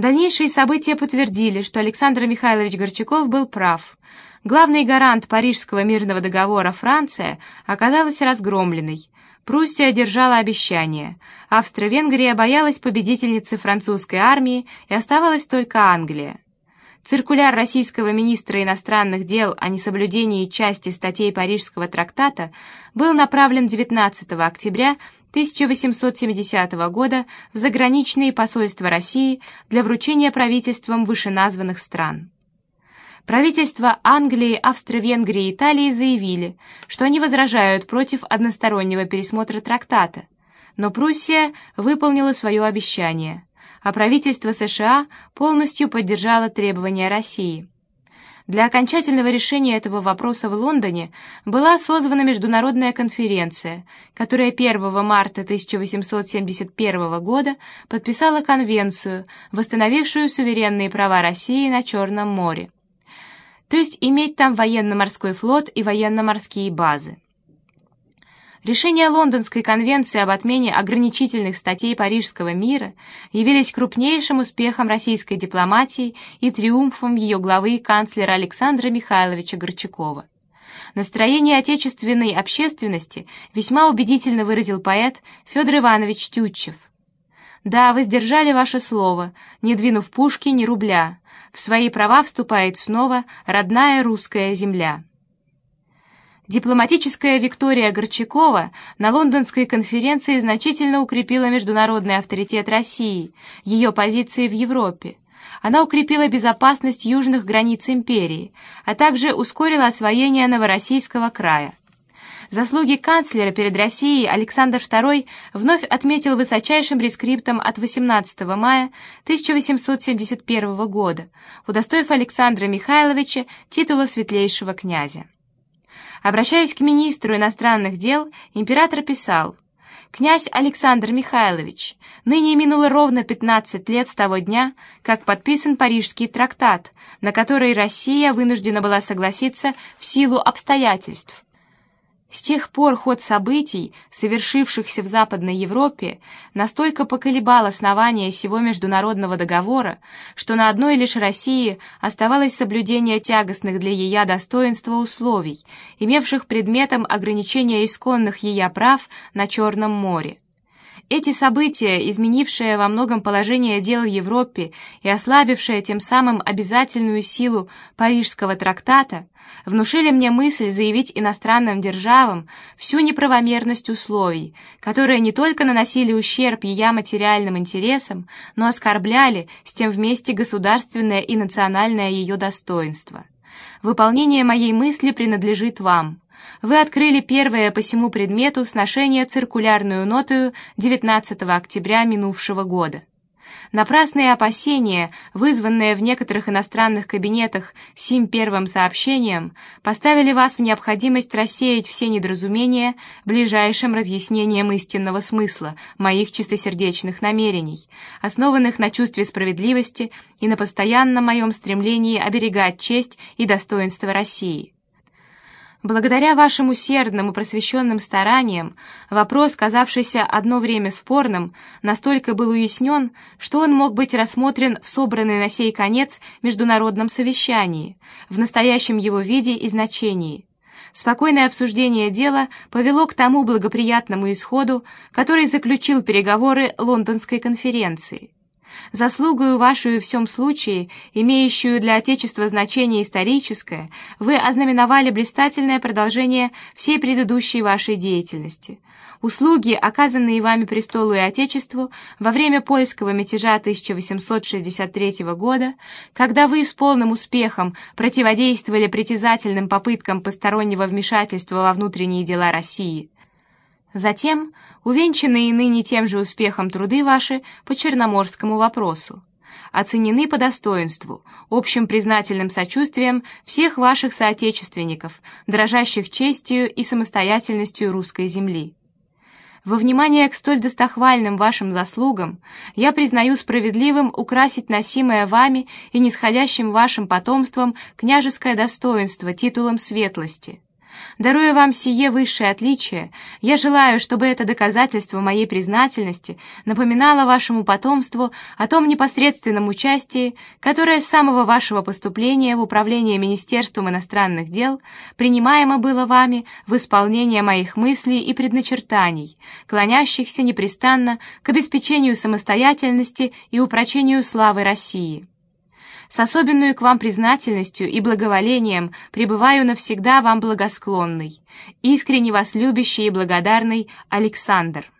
Дальнейшие события подтвердили, что Александр Михайлович Горчаков был прав. Главный гарант Парижского мирного договора Франция оказалась разгромленной. Пруссия держала обещание. Австро-Венгрия боялась победительницы французской армии и оставалась только Англия. Циркуляр российского министра иностранных дел о несоблюдении части статей Парижского трактата был направлен 19 октября 1870 года в заграничные посольства России для вручения правительствам вышеназванных стран. Правительства Англии, Австро-Венгрии и Италии заявили, что они возражают против одностороннего пересмотра трактата, но Пруссия выполнила свое обещание – а правительство США полностью поддержало требования России. Для окончательного решения этого вопроса в Лондоне была созвана международная конференция, которая 1 марта 1871 года подписала конвенцию, восстановившую суверенные права России на Черном море, то есть иметь там военно-морской флот и военно-морские базы. Решения Лондонской конвенции об отмене ограничительных статей Парижского мира явились крупнейшим успехом российской дипломатии и триумфом ее главы канцлера Александра Михайловича Горчакова. Настроение отечественной общественности весьма убедительно выразил поэт Федор Иванович Тютчев. «Да, вы сдержали ваше слово, не двинув пушки ни рубля. В свои права вступает снова родная русская земля». Дипломатическая Виктория Горчакова на лондонской конференции значительно укрепила международный авторитет России, ее позиции в Европе. Она укрепила безопасность южных границ империи, а также ускорила освоение Новороссийского края. Заслуги канцлера перед Россией Александр II вновь отметил высочайшим рескриптом от 18 мая 1871 года, удостоив Александра Михайловича титула светлейшего князя. Обращаясь к министру иностранных дел, император писал «Князь Александр Михайлович, ныне минуло ровно 15 лет с того дня, как подписан Парижский трактат, на который Россия вынуждена была согласиться в силу обстоятельств, с тех пор ход событий, совершившихся в Западной Европе, настолько поколебал основание сего международного договора, что на одной лишь России оставалось соблюдение тягостных для ее достоинства условий, имевших предметом ограничения исконных ее прав на Черном море. Эти события, изменившие во многом положение дел в Европе и ослабившие тем самым обязательную силу Парижского трактата, внушили мне мысль заявить иностранным державам всю неправомерность условий, которые не только наносили ущерб ее материальным интересам, но оскорбляли с тем вместе государственное и национальное ее достоинство. Выполнение моей мысли принадлежит вам вы открыли первое по всему предмету сношение циркулярную нотою 19 октября минувшего года. Напрасные опасения, вызванные в некоторых иностранных кабинетах сим первым сообщением, поставили вас в необходимость рассеять все недоразумения ближайшим разъяснением истинного смысла моих чистосердечных намерений, основанных на чувстве справедливости и на постоянном моем стремлении оберегать честь и достоинство России. Благодаря вашим усердным и просвещенным стараниям вопрос, казавшийся одно время спорным, настолько был уяснен, что он мог быть рассмотрен в собранной на сей конец международном совещании, в настоящем его виде и значении. Спокойное обсуждение дела повело к тому благоприятному исходу, который заключил переговоры Лондонской конференции. Заслугою вашу в всем случае, имеющую для Отечества значение историческое, вы ознаменовали блистательное продолжение всей предыдущей вашей деятельности. Услуги, оказанные вами престолу и Отечеству во время польского мятежа 1863 года, когда вы с полным успехом противодействовали притязательным попыткам постороннего вмешательства во внутренние дела России, Затем, увенчанные ныне тем же успехом труды ваши по черноморскому вопросу, оценены по достоинству, общим признательным сочувствием всех ваших соотечественников, дрожащих честью и самостоятельностью русской земли. Во внимание к столь достохвальным вашим заслугам я признаю справедливым украсить носимое вами и нисходящим вашим потомством княжеское достоинство титулом светлости – Даруя вам сие высшее отличие, я желаю, чтобы это доказательство моей признательности напоминало вашему потомству о том непосредственном участии, которое с самого вашего поступления в Управление Министерством иностранных дел принимаемо было вами в исполнение моих мыслей и предначертаний, клонящихся непрестанно к обеспечению самостоятельности и упрочению славы России. С особенную к вам признательностью и благоволением пребываю навсегда вам благосклонный, искренне вас любящий и благодарный Александр.